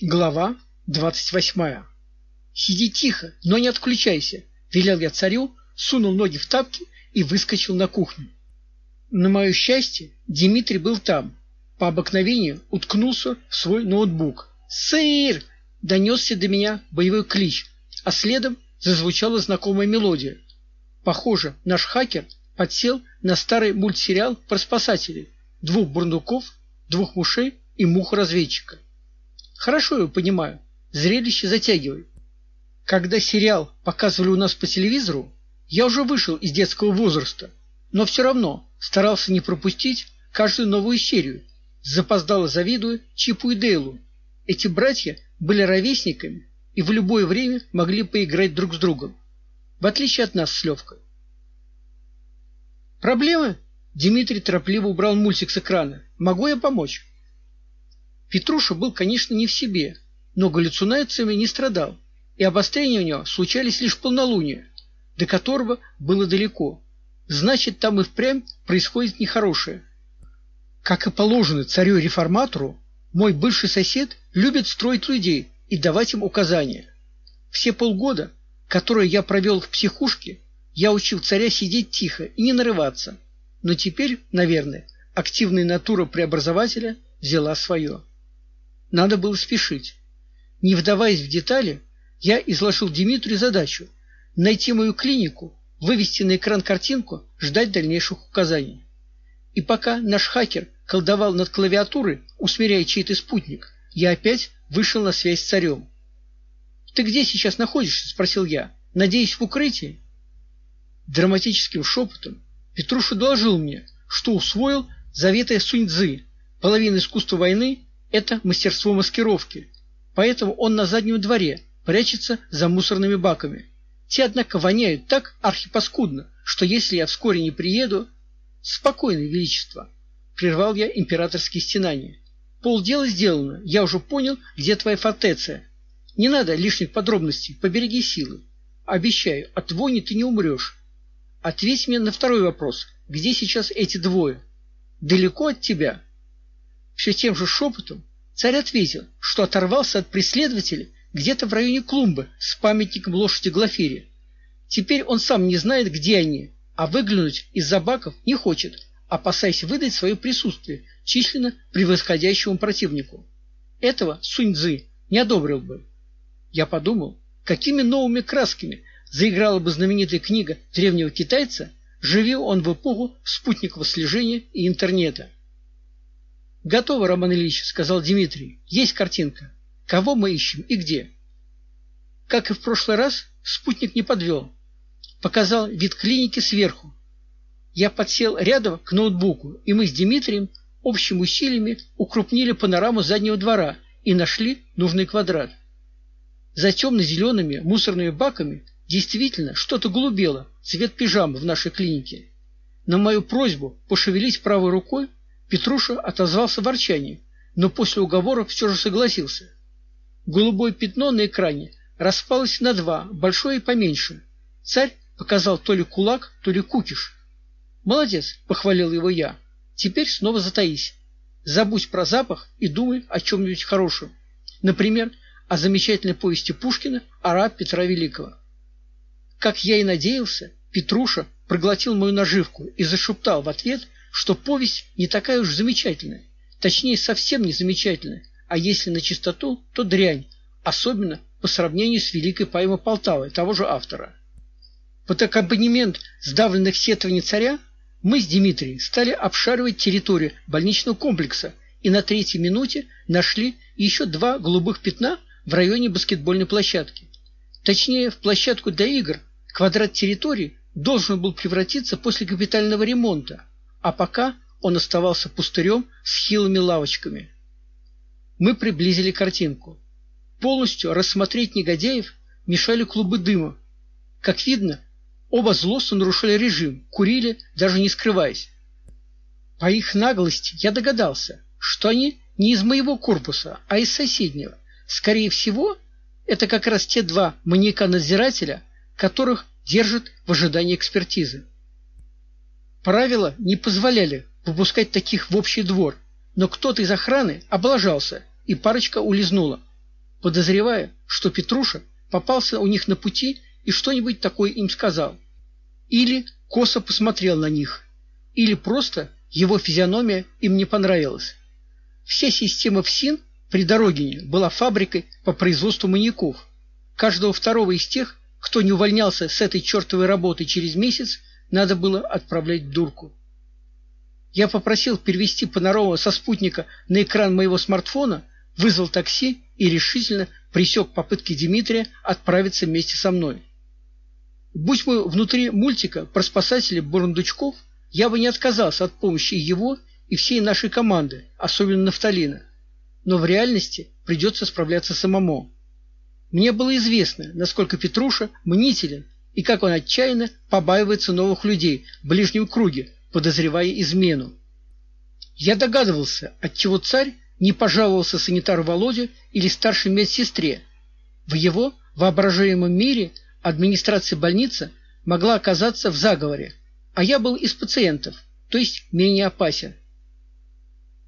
Глава двадцать восьмая. Сиди тихо, но не отключайся, велел я царю, сунул ноги в тапки и выскочил на кухню. На мое счастье, Дмитрий был там. По обыкновению уткнулся в свой ноутбук. "Сыр!" донесся до меня боевой клич, а следом зазвучала знакомая мелодия. Похоже, наш хакер подсел на старый мультсериал про спасателей, двух бурундуков, двух мушей и муху-разведчика. Хорошо его понимаю. Зрелище затягивает. Когда сериал показывали у нас по телевизору, я уже вышел из детского возраста, но все равно старался не пропустить каждую новую серию. Запоздало завидуя Чипу и Дейлу. Эти братья были ровесниками и в любое время могли поиграть друг с другом, в отличие от нас с Левкой. Проблемы? Дмитрий торопливо убрал мультик с экрана. Могу я помочь? Петруша был, конечно, не в себе, но галлюцинациями не страдал, и обострения у него случались лишь в полнолуние, до которого было далеко. Значит, там и впрямь происходит нехорошее. Как и положено царю-реформатору, мой бывший сосед любит строить людей и давать им указания. Все полгода, которые я провел в психушке, я учил царя сидеть тихо и не нарываться. Но теперь, наверное, активная натура преобразователя взяла свое. Надо было спешить. Не вдаваясь в детали, я изложил Дмитрию задачу найти мою клинику, вывести на экран картинку, ждать дальнейших указаний. И пока наш хакер колдовал над клавиатурой, усмиряя чей-то спутник, я опять вышел на связь с царем. Ты где сейчас находишься, спросил я. Надеюсь, в укрытии. Драматическим шепотом Петруша доложил мне, что усвоил заветы Сунь-цзы. Половина искусства войны это мастерство маскировки. Поэтому он на заднем дворе прячется за мусорными баками. Те, однако, воняют так архипаскудно, что если я вскоре не приеду, спокойно, величество, прервал я императорские стенания. Полдела сделано. Я уже понял, где твоя фортеция. Не надо лишних подробностей, побереги силы. Обещаю, от вони ты не умрешь. Ответь мне на второй вопрос. Где сейчас эти двое? Далеко от тебя? Все тем же шепотом царь ответил, что оторвался от преследователя где-то в районе клумбы с памятником лошади Глафире. Теперь он сам не знает, где они, а выглянуть из-за баков не хочет, опасаясь выдать свое присутствие численно превосходящему противнику. Этого Сунь-цзы не одобрил бы. Я подумал, какими новыми красками заиграла бы знаменитая книга древнего китайца, живи он в эпоху спутникового слежения и интернета. Готово, Роман Ильич, сказал Дмитрий. Есть картинка. Кого мы ищем и где? Как и в прошлый раз, спутник не подвел. Показал вид клиники сверху. Я подсел рядом к ноутбуку, и мы с Дмитрием общими усилиями укрупнили панораму заднего двора и нашли нужный квадрат. За темно зелеными мусорными баками действительно что-то голубело, цвет пижамы в нашей клинике. На мою просьбу пошевелить правой рукой Петруша отозвался ворчанием, но после уговора все же согласился. Голубое пятно на экране распалось на два, большое и поменьше. Царь показал то ли кулак, то ли кукиш. Молодец, похвалил его я. Теперь снова затаись. Забудь про запах и думай о чем нибудь хорошем. Например, о замечательной повести Пушкина Араб Петра Великого. Как я и надеялся, Петруша проглотил мою наживку и зашептал в ответ что повесть не такая уж замечательная, точнее, совсем не замечательная, а если на чистоту, то дрянь, особенно по сравнению с великой поэмой Полтавы того же автора. Под аккомпанемент сдавленных сетований царя мы с Дмитрием стали обшаривать территорию больничного комплекса и на третьей минуте нашли еще два голубых пятна в районе баскетбольной площадки. Точнее, в площадку для игр квадрат территории должен был превратиться после капитального ремонта а пока он оставался пустырем с хилыми лавочками. Мы приблизили картинку. Полностью рассмотреть негодяев мешали клубы дыма. Как видно, оба злостно нарушали режим, курили, даже не скрываясь. По их наглости я догадался, что они не из моего корпуса, а из соседнего. Скорее всего, это как раз те два маньяка-надзирателя, которых держат в ожидании экспертизы. Правила не позволяли выпускать таких в общий двор, но кто-то из охраны облажался, и парочка улизнула. подозревая, что Петруша попался у них на пути и что-нибудь такое им сказал. Или косо посмотрел на них, или просто его физиономия им не понравилась. Вся система ФСИН при Дорогине была фабрикой по производству маньяков. Каждого второго из тех, кто не увольнялся с этой чертовой работы через месяц, надо было отправлять дурку. Я попросил перевести панораму со спутника на экран моего смартфона, вызвал такси и решительно пресек попытки Дмитрия отправиться вместе со мной. Будь мы внутри мультика про спасателей бурундучков, я бы не отказался от помощи его и всей нашей команды, особенно Нафталина. Но в реальности придется справляться самому. Мне было известно, насколько Петруша мнителен и как он отчаянно побаивается новых людей в ближнем круге, подозревая измену. Я догадывался, отчего царь не пожаловался санитару Володе или старшей медсестре. В его воображаемом мире администрация больницы могла оказаться в заговоре, а я был из пациентов, то есть менее опасен.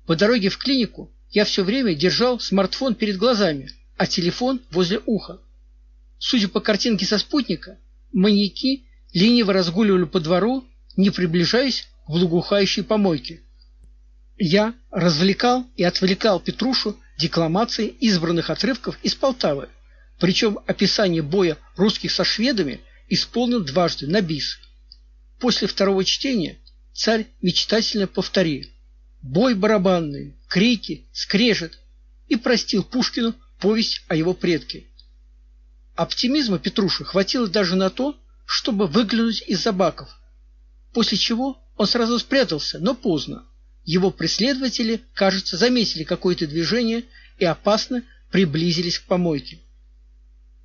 По дороге в клинику я все время держал смартфон перед глазами, а телефон возле уха. Судя по картинке со спутника, маньяки лениво разгуливали по двору, не приближаясь к благоухающей помойке. Я развлекал и отвлекал Петрушу декламацией избранных отрывков из Полтавы, причем описание боя русских со шведами исполнил дважды на бис. После второго чтения царь мечтательно повторил: бой барабанный, крики, скрежет и простил Пушкину повесть о его предке. Оптимизма Петруши хватило даже на то, чтобы выглянуть из-за баков, после чего он сразу спрятался, но поздно. Его преследователи, кажется, заметили какое-то движение и опасно приблизились к помойке.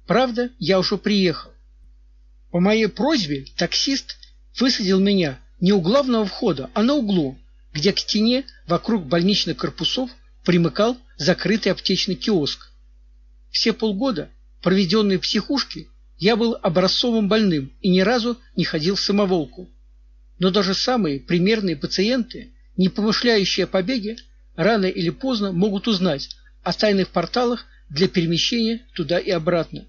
Правда, я уже приехал. По моей просьбе таксист высадил меня не у главного входа, а на углу, где к стене вокруг больничных корпусов примыкал закрытый аптечный киоск. Все полгода, проведенные в психушке, я был образцовым больным и ни разу не ходил в самоволку. Но даже самые примерные пациенты не помышляющие о побеге, рано или поздно могут узнать о тайных порталах для перемещения туда и обратно.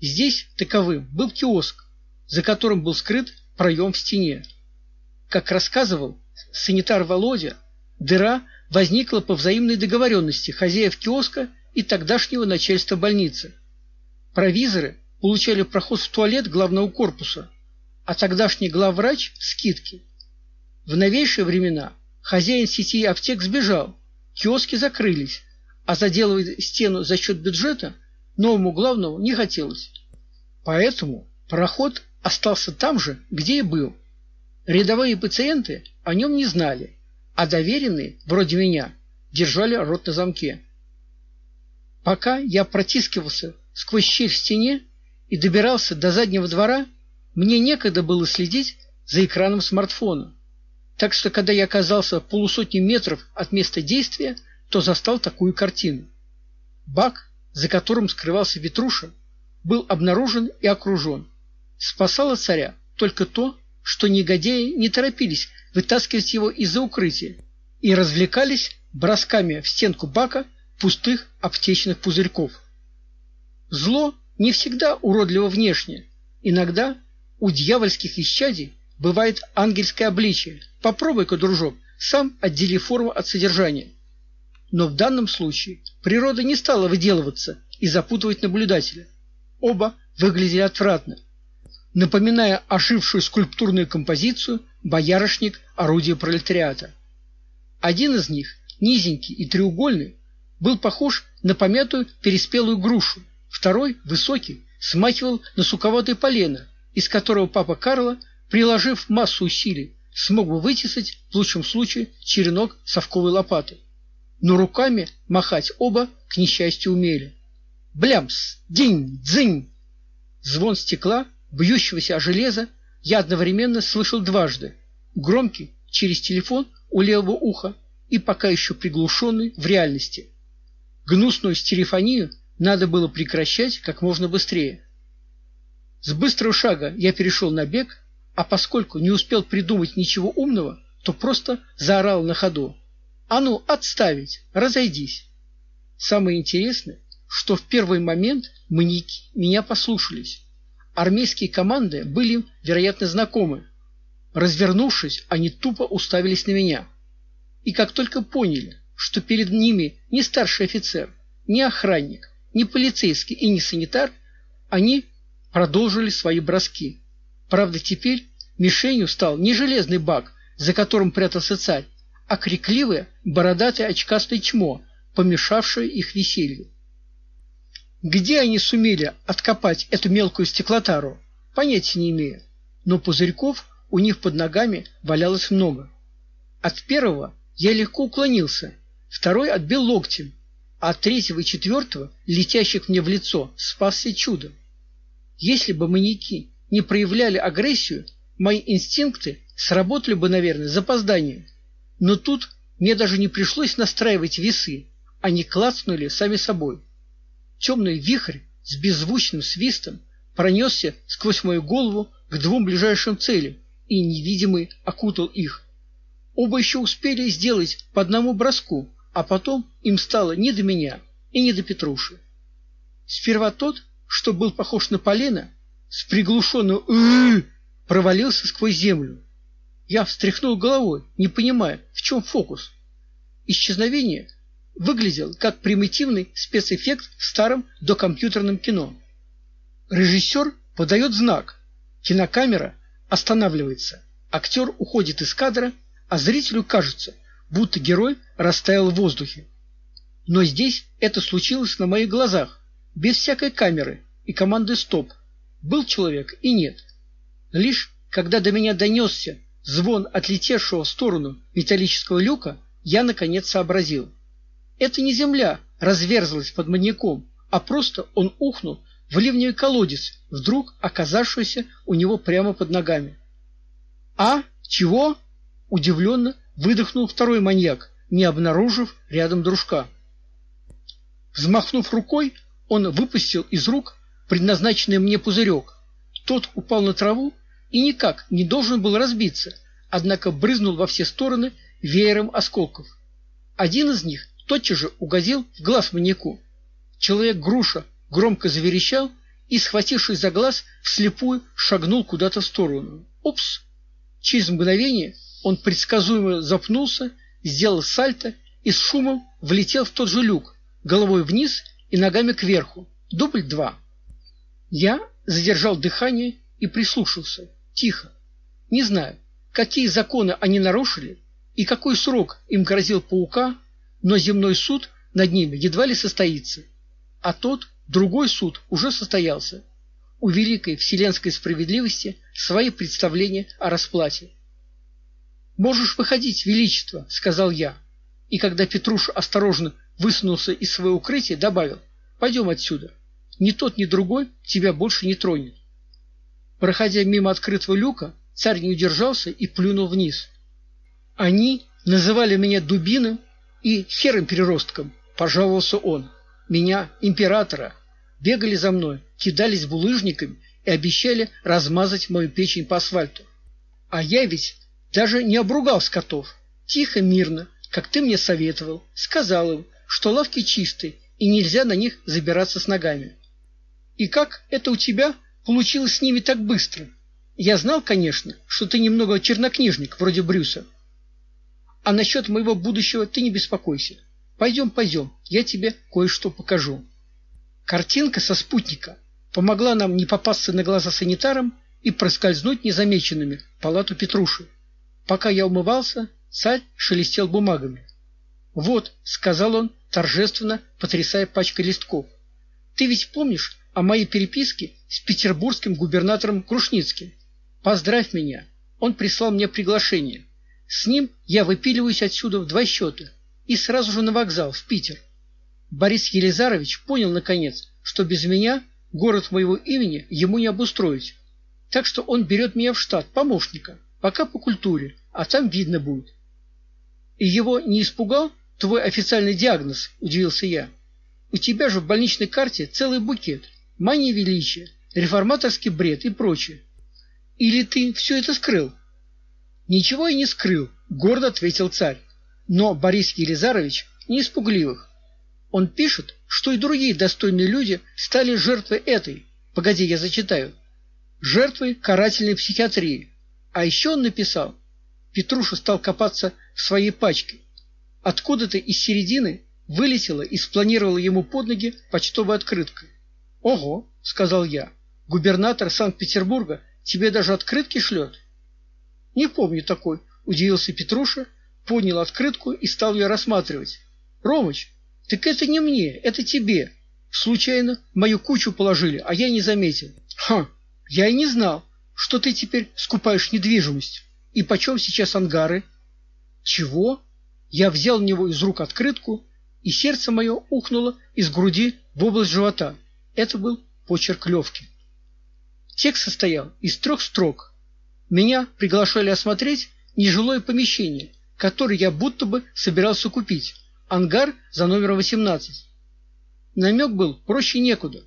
Здесь таковым был киоск, за которым был скрыт проем в стене. Как рассказывал санитар Володя, дыра возникла по взаимной договоренности хозяев киоска и тогдашнего начальства больницы. Провизоры получали проход в туалет главного корпуса, а тогдашний главврач скидки. В новейшие времена хозяин сети аптек сбежал, киоски закрылись, а заделывать стену за счет бюджета новому главному не хотелось. Поэтому проход остался там же, где и был. Рядовые пациенты о нем не знали, а доверенные, вроде меня, держали рот на замке. Пока я протискивался сквозь щель в стене и добирался до заднего двора, мне некогда было следить за экраном смартфона. Так что, когда я оказался полусотни метров от места действия, то застал такую картину. Бак, за которым скрывался Ветруша, был обнаружен и окружен. Спасало царя только то, что негодяи не торопились вытаскивать его из-за укрытия и развлекались бросками в стенку бака пустых аптечных пузырьков. Зло не всегда уродливо внешне. Иногда у дьявольских исчадий бывает ангельское обличие. Попробуй-ка, дружок, сам отдели форму от содержания. Но в данном случае природа не стала выделываться и запутывать наблюдателя. Оба выглядели отвратно, напоминая ожившую скульптурную композицию боярышник орудия пролетариата. Один из них, низенький и треугольный, был похож на помятую переспелую грушу, второй, высокий, смахивал на суковатое полено, из которого папа Карло приложив массу усилий, смог бы вытесать в лучшем случае черенок совковой лопаты. Но руками махать оба к несчастью умели. Блямс, динь, дзынь. Звон стекла, бьющегося о железо, я одновременно слышал дважды. Громкий через телефон у левого уха и пока еще приглушенный в реальности. Гнусную стереофонию надо было прекращать как можно быстрее. С быстрого шага я перешел на бег а поскольку не успел придумать ничего умного, то просто заорал на ходу: "А ну, отставить, разойдись". Самое интересное, что в первый момент маньяки меня послушались. Армейские команды были вероятно, знакомы. Развернувшись, они тупо уставились на меня. И как только поняли, что перед ними не старший офицер, не охранник, не полицейский и не санитар, они продолжили свои броски. Правда, теперь мишенью стал не железный бак, за которым прятался царь, а крикливое, бородатое очкастое чмо, помешавшее их веселью. Где они сумели откопать эту мелкую стеклотару, понятия не имею, но пузырьков у них под ногами валялось много. От первого я легко уклонился, второй отбил локтем, а третьего и четвертого, летящих мне в лицо, спасся чудом. Если бы маньяки не проявляли агрессию, мои инстинкты сработали бы, наверное, с запозданием. Но тут мне даже не пришлось настраивать весы, они клацнули сами собой. Темный вихрь с беззвучным свистом пронесся сквозь мою голову к двум ближайшим целям, и невидимый окутал их. Оба еще успели сделать по одному броску, а потом им стало не до меня и не до Петруши. Сперва тот, что был похож на полено, с приглушенным «ы» провалился сквозь землю. Я встряхнул головой, не понимая, в чем фокус. Исчезновение выглядел как примитивный спецэффект в старом докомпьютерном кино. Режиссер подает знак. Кинокамера останавливается. Актер уходит из кадра, а зрителю кажется, будто герой растаял в воздухе. Но здесь это случилось на моих глазах, без всякой камеры и команды стоп. Был человек и нет. Лишь когда до меня донесся звон отлетевшего в сторону металлического люка, я наконец сообразил. Это не земля разверзлась под маньяком, а просто он ухнул в ливневый колодец, вдруг оказавшийся у него прямо под ногами. А? Чего? удивленно выдохнул второй маньяк, не обнаружив рядом дружка. Взмахнув рукой, он выпустил из рук предназначенный мне пузырек. Тот упал на траву и никак не должен был разбиться, однако брызнул во все стороны веером осколков. Один из них тотчас же угодил в глаз маньяку. Человек-груша громко заверещал и, схватившись за глаз, вслепую шагнул куда-то в сторону. Упс! Через мгновение он предсказуемо запнулся, сделал сальто и с шумом влетел в тот же люк, головой вниз и ногами кверху. Дубль два. Я задержал дыхание и прислушался. Тихо. Не знаю, какие законы они нарушили и какой срок им грозил паука, но земной суд над ними едва ли состоится. А тот, другой суд уже состоялся. У великой вселенской справедливости свои представления о расплате. Можешь выходить, величество, сказал я. И когда Петруш осторожно высунулся из своего укрытия, добавил: "Пойдем отсюда. Ни тот, ни другой тебя больше не тронет". Проходя мимо открытого люка, царь не удержался и плюнул вниз. Они называли меня дубиным и хером переростком, пожаловался он. Меня, императора, бегали за мной, кидались булыжниками и обещали размазать мою печень по асфальту. А я ведь даже не обругал скотов. Тихо, мирно, как ты мне советовал, сказал им, что лавки чистые и нельзя на них забираться с ногами. И как это у тебя получилось с ними так быстро? Я знал, конечно, что ты немного чернокнижник, вроде Брюса. А насчет моего будущего ты не беспокойся. Пойдем, пойдем, я тебе кое-что покажу. Картинка со спутника помогла нам не попасться на глаза санитарам и проскользнуть незамеченными в палату Петруши. Пока я умывался, царь шелестел бумагами. "Вот", сказал он, торжественно потрясая пачкой листков. "Ты ведь помнишь о моей переписке с петербургским губернатором Крушницким? Поздравь меня. Он прислал мне приглашение. С ним я выпиливаюсь отсюда в два счета и сразу же на вокзал в Питер. Борис Елизарович понял наконец, что без меня город моего имени ему не обустроить. Так что он берет меня в штат помощника. Пока по культуре, а там видно будет. И его не испугал твой официальный диагноз, удивился я. У тебя же в больничной карте целый букет: мания величия, реформаторский бред и прочее. Или ты все это скрыл? Ничего я не скрыл, гордо ответил царь. Но Борис Елизарович не испугливых. Он пишет, что и другие достойные люди стали жертвой этой. Погоди, я зачитаю. Жертвой карательной психиатрии. А еще он написал. Петруша стал копаться в своей пачке. Откуда-то из середины вылетела и спланировала ему под ноги почтовая открытка. Ого, сказал я. Губернатор Санкт-Петербурга тебе даже открытки шлет?» Не помню такой, удивился Петруша, поднял открытку и стал ее рассматривать. Ромыч, так это не мне, это тебе. Случайно мою кучу положили, а я не заметил. Ха, я и не знал, что ты теперь скупаешь недвижимость. И почем сейчас ангары? Чего? Я взял у него из рук открытку, и сердце мое ухнуло из груди в область живота. Это был почерк Левки. Текст состоял из трех строк. Меня приглашали осмотреть нежилое помещение, которое я будто бы собирался купить. Ангар за номером 18. Намек был проще некуда.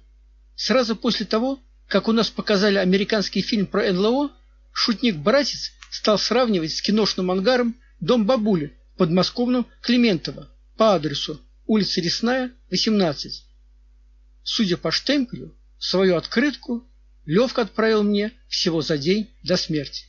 Сразу после того, как у нас показали американский фильм про НЛО, шутник-братец стал сравнивать с киношным ангаром дом бабули в подмосковном Климентово по адресу улица Лесная, 18. Судя по штемпелю, свою открытку Левка отправил мне всего за день до смерти.